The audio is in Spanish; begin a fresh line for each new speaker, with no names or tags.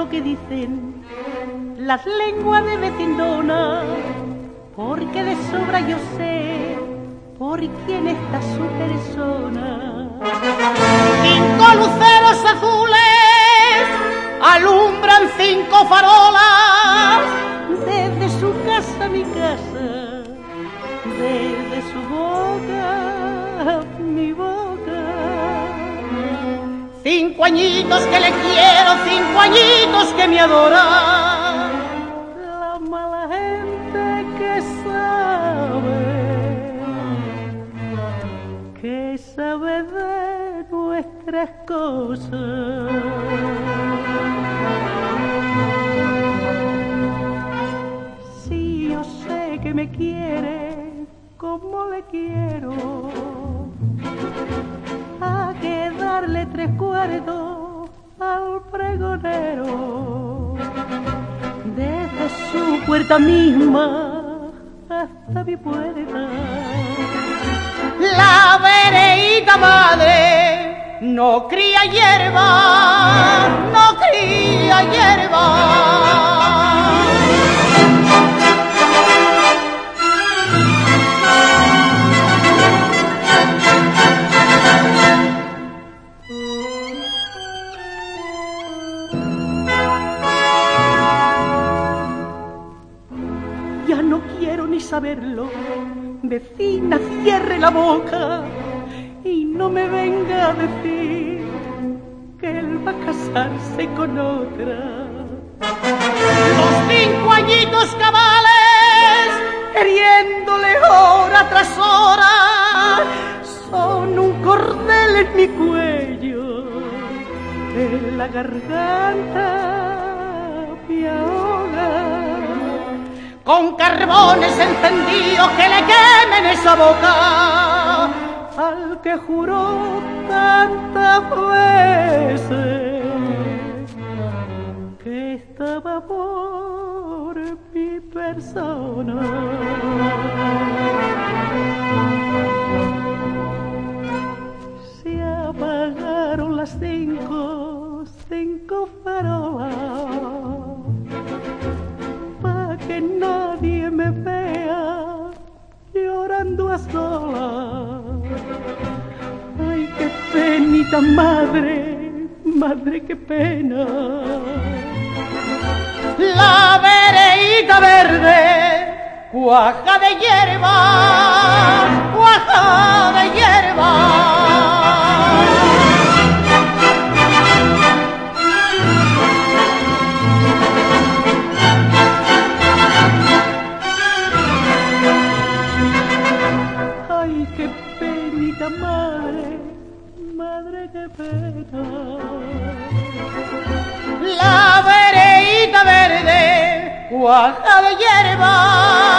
lo que dicen las lenguas de vecindona, porque de sobra yo sé por quién está su persona. Cinco luceros azules alumbran cinco farolas añitos que le quiero, cinco añitos que me adoran. La mala gente que sabe, que sabe de nuestras cosas. Si yo sé que me quiere como le quiero, a que darle tres cuartos al pregonero. Desde su puerta misma hasta mi puerta. La vereíta madre no cría hierba, Ya no quiero ni saberlo. Vecina, cierre la boca y no me venga a decir que él va a casarse con otra. Los cinco añitos cabales, queriéndole hora tras hora, son un cordel en mi cuello, en la garganta ahoga con carbones encendidos que le quemen esa boca al que juró tantas veces que estaba por mi persona. Ay, qué penita madre, madre, qué pena. La vereíta verde, cuaja de hierba, madre, madre qué pena. La vereíta verde, cuaja de hierba,